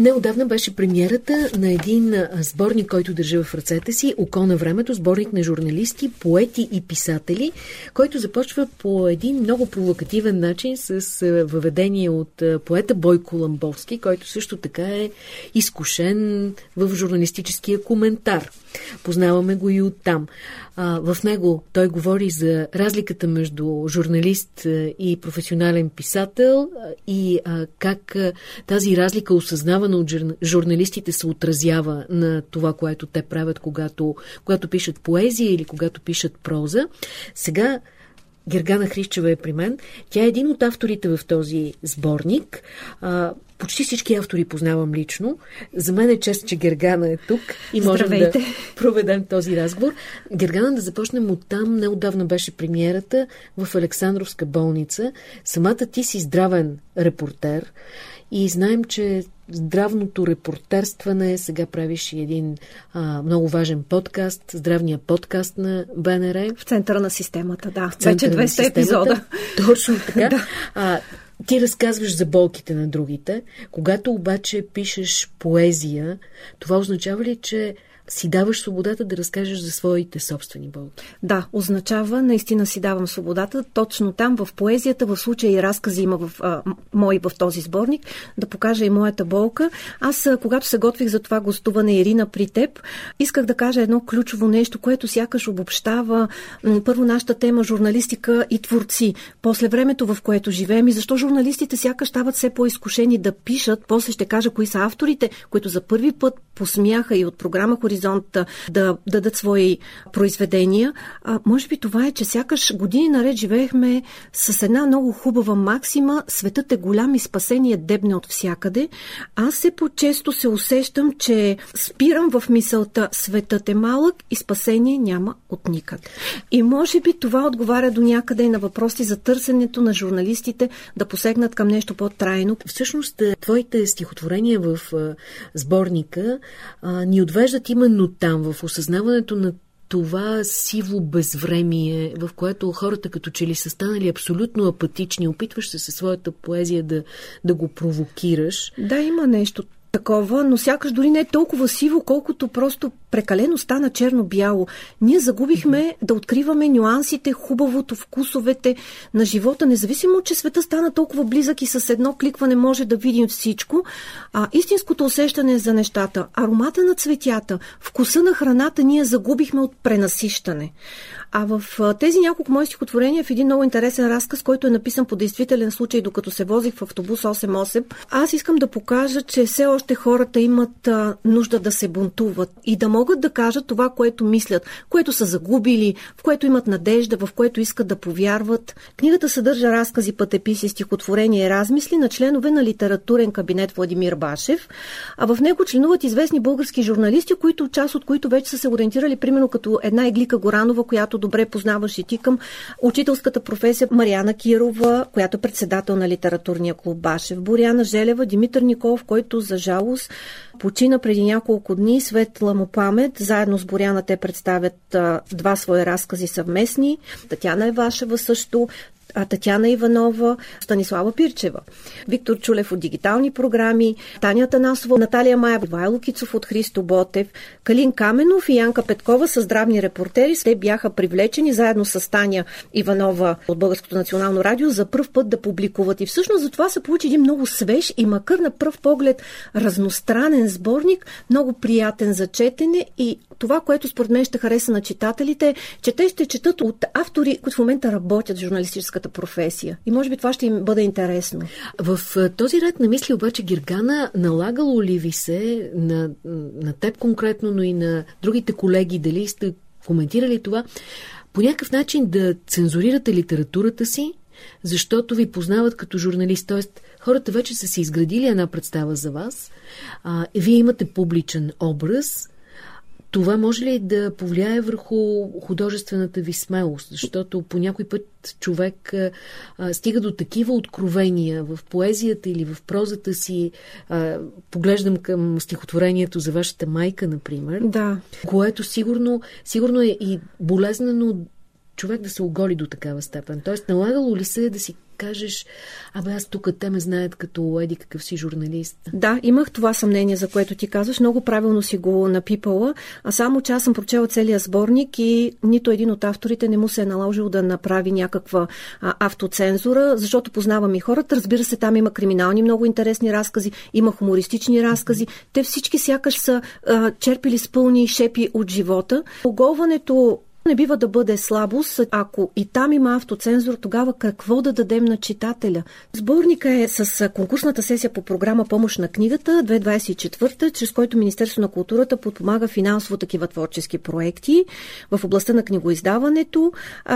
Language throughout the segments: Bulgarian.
Неодавна беше премиерата на един сборник, който държа в ръцете си, Око на времето, сборник на журналисти, поети и писатели, който започва по един много провокативен начин с въведение от поета Бойко Ламбовски, който също така е изкушен в журналистическия коментар. Познаваме го и оттам. В него той говори за разликата между журналист и професионален писател и как тази разлика, осъзнавана от журналистите, се отразява на това, което те правят, когато, когато пишат поезия или когато пишат проза. Сега Гергана Хрищева е при мен. Тя е един от авторите в този сборник. А, почти всички автори познавам лично. За мен е чест, че Гергана е тук и можем Здравейте. да проведем този разговор. Гергана, да започнем от там. Неодавна беше премиерата в Александровска болница. Самата ти си здравен репортер и знаем, че здравното репортерстване, сега правиш и един а, много важен подкаст, здравния подкаст на БНР. В центъра на системата, да. В Вече 200 епизода. Точно така. да. а, ти разказваш за болките на другите. Когато обаче пишеш поезия, това означава ли, че си даваш свободата да разкажеш за своите собствени болки. Да, означава, наистина си давам свободата. Точно там, в поезията, в случая и разкази има в, а, мои в този сборник, да покажа и моята болка. Аз, а, когато се готвих за това гостуване, Ирина, при теб, исках да кажа едно ключово нещо, което сякаш обобщава м, първо нашата тема журналистика и творци, после времето, в което живеем и защо журналистите сякаш стават все по-изкушени да пишат. После ще кажа кои са авторите, които за първи път посмяха и от програма Хоризонт хоризонт да дадат свои произведения. А, може би това е, че сякаш години наред живеехме с една много хубава максима светът е голям и спасение дебне от всякъде. Аз се по-често се усещам, че спирам в мисълта светът е малък и спасение няма от никъде. И може би това отговаря до някъде и на въпроси за търсенето на журналистите да посегнат към нещо по-трайно. Всъщност, твоите стихотворения в сборника а, ни отвеждат именно именно там, в осъзнаването на това сиво безвремие, в което хората като че ли са станали абсолютно апатични, опитваш се със своята поезия да, да го провокираш. Да, има нещо такова, но сякаш дори не е толкова сиво, колкото просто прекалено стана черно-бяло. Ние загубихме да откриваме нюансите, хубавото, вкусовете на живота, независимо, че света стана толкова близък и с едно кликване може да видим всичко. А истинското усещане за нещата, аромата на цветята, вкуса на храната ние загубихме от пренасищане. А в тези няколко мои стихотворения в един много интересен разказ, който е написан по действителен случай, докато се возих в автобус 8-8, аз искам да покажа, че все още хората имат нужда да се бунтуват и да могат да кажат това, което мислят, което са загубили, в което имат надежда, в което искат да повярват. Книгата съдържа разкази, пътеписи, стихотворения и размисли на членове на литературен кабинет Владимир Башев, а в него членуват известни български журналисти, които част от които вече са се ориентирали примерно като една Еглика Горанова, която добре познаваш и ти към учителската професия Марияна Кирова, която е председател на литературния клуб Башев, Боряна Желева, Димитър Николов, който за жалост почина преди няколко дни, светла му памет. Заедно с Боряна те представят два свои разкази съвместни. Татяна Евашева също Татяна Иванова, Станислава Пирчева, Виктор Чулев от дигитални програми, Таня Танасова, Наталия Мая, Вайло Кицов от Христо Ботев, Калин Каменов и Янка Петкова са здравни репортери. Те бяха привлечени заедно с Таня Иванова от Българското национално радио за първ път да публикуват. И всъщност за това се получи един много свеж и макар на пръв поглед разностранен сборник, много приятен за четене и това, което според мен ще хареса на читателите, че те ще четат от автори, които в момента работят в журналистическата професия. И може би това ще им бъде интересно. В този ред на мисли обаче Гиргана налагало ли ви се на, на теб конкретно, но и на другите колеги, дали сте коментирали това, по някакъв начин да цензурирате литературата си, защото ви познават като журналист. Тоест, хората вече са си изградили една представа за вас. А, вие имате публичен образ, това може ли да повлияе върху художествената ви смелост? Защото по някой път човек а, стига до такива откровения в поезията или в прозата си. А, поглеждам към стихотворението за вашата майка, например. Да. Което сигурно, сигурно е и болезнено човек да се оголи до такава степен. Тоест, налагало ли се да си кажеш, абе аз тук те ме знаят като еди какъв си журналист? Да, имах това съмнение, за което ти казваш. Много правилно си го напипала. А само, че аз съм прочела целия сборник и нито един от авторите не му се е наложил да направи някаква а, автоцензура, защото познавам и хората. Разбира се, там има криминални много интересни разкази, има хумористични разкази. Те всички сякаш са а, черпили с пълни шепи от живота. Оголването не бива да бъде слабост. Ако и там има автоцензур, тогава какво да дадем на читателя? Сборника е с конкурсната сесия по програма Помощ на книгата 2024, чрез който Министерство на културата подпомага финансово такива творчески проекти в областта на книгоиздаването.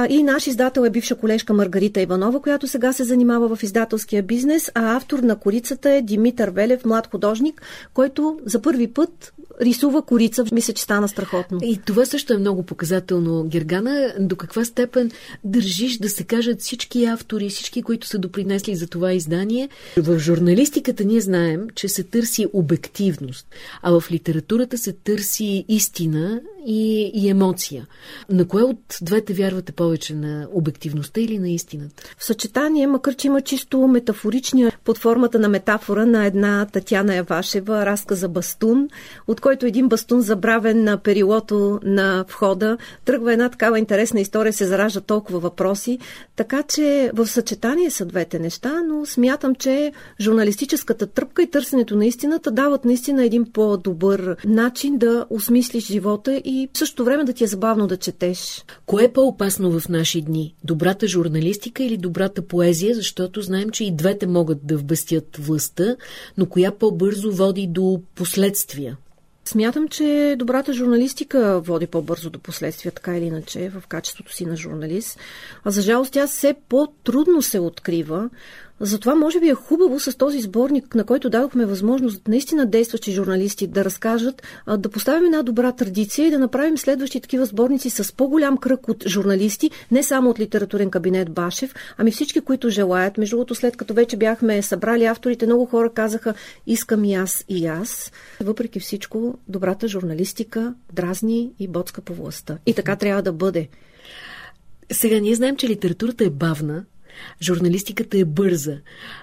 И наш издател е бивша колежка Маргарита Иванова, която сега се занимава в издателския бизнес, а автор на корицата е Димитър Велев, млад художник, който за първи път рисува корица. Мисля, че стана страхотно. И това също е много показателно, Гергана. До каква степен държиш да се кажат всички автори, всички, които са допринесли за това издание? В журналистиката ние знаем, че се търси обективност, а в литературата се търси истина и, и емоция. На кое от двете вярвате повече? На обективността или на истината? В съчетание, макар че има чисто метафоричния под формата на метафора на една Татяна Явашева, разказа Бастун, от който един бастун забравен на перилото на входа. Тръгва една такава интересна история, се заражда толкова въпроси. Така че в съчетание са двете неща, но смятам, че журналистическата тръпка и търсенето на истината дават наистина един по-добър начин да осмислиш живота и в същото време да ти е забавно да четеш. Кое е по-опасно в наши дни? Добрата журналистика или добрата поезия? Защото знаем, че и двете могат да вбъстят властта, но коя по-бързо води до последствия? Смятам, че добрата журналистика води по-бързо до последствия, така или иначе, в качеството си на журналист. А за жалост тя все по-трудно се открива, затова може би е хубаво с този сборник, на който дадохме възможност наистина действащи журналисти да разкажат, да поставим една добра традиция и да направим следващи такива сборници с по-голям кръг от журналисти, не само от литературен кабинет Башев, ами всички, които желаят. Между другото, след като вече бяхме събрали авторите, много хора казаха искам и аз и аз. Въпреки всичко, добрата журналистика дразни и боцка по властта. И така трябва да бъде. Сега ние знаем, че литературата е бавна, Журналистиката е бърза.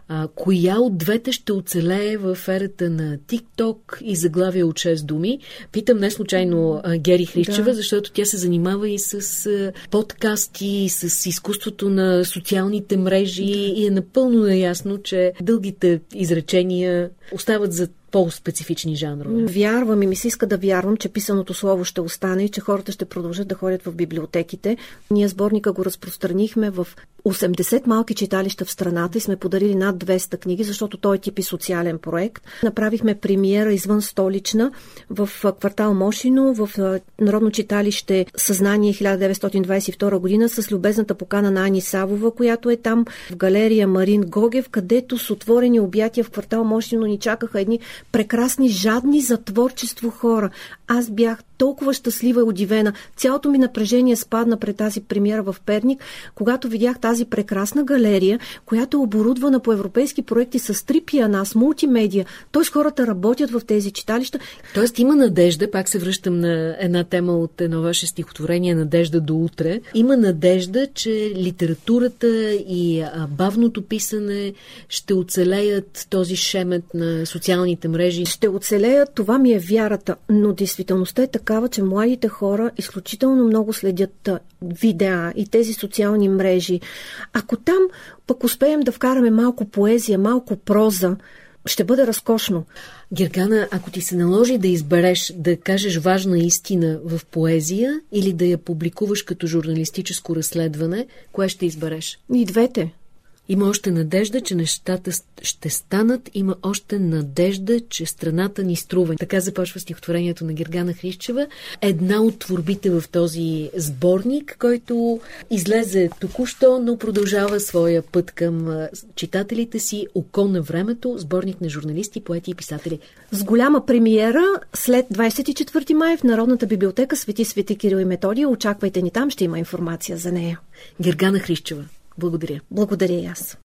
А, коя от двете ще оцелее в ерата на ТикТок и заглавия от 6 думи? Питам не случайно а, Гери Хрищева, да. защото тя се занимава и с а, подкасти, и с изкуството на социалните мрежи да. и е напълно наясно, че дългите изречения остават за по-специфични жанрове. Вярвам и ми се иска да вярвам, че писаното слово ще остане и че хората ще продължат да ходят в библиотеките. Ние сборника го разпространихме в 80 малки читалища в страната и сме подарили над 200 книги, защото той е тип и социален проект. Направихме премиера извън столична в квартал Мошино, в Народно читалище Съзнание 1922 година с любезната покана на Ани Савова, която е там в галерия Марин Гогев, където с отворени обятия в квартал Мошино ни чакаха едни прекрасни, жадни за творчество хора. Аз бях толкова щастлива и удивена. Цялото ми напрежение спадна пред тази премиера в Перник, когато видях тази прекрасна галерия, която е оборудвана по европейски проекти с три пиана, с мултимедия. Тоест хората работят в тези читалища. Тоест има надежда, пак се връщам на една тема от едно ваше стихотворение Надежда до утре. Има надежда, че литературата и бавното писане ще оцелеят този шемет на социалните мрежи. Ще оцелеят, това ми е вярата, но действителността е такава, че младите хора изключително много следят видеа и тези социални мрежи. Ако там пък успеем да вкараме малко поезия, малко проза, ще бъде разкошно. Гергана, ако ти се наложи да избереш да кажеш важна истина в поезия или да я публикуваш като журналистическо разследване, кое ще избереш? И двете. Има още надежда, че нещата ще станат. Има още надежда, че страната ни струва. Така започва стихотворението на Гергана Хрищева. Една от творбите в този сборник, който излезе току-що, но продължава своя път към читателите си Око на времето, сборник на журналисти, поети и писатели. С голяма премиера след 24 май в Народната библиотека Свети Свети Кирил и Методия. Очаквайте ни там, ще има информация за нея. Гергана Хрищева. Благодаря. Благодаря и аз.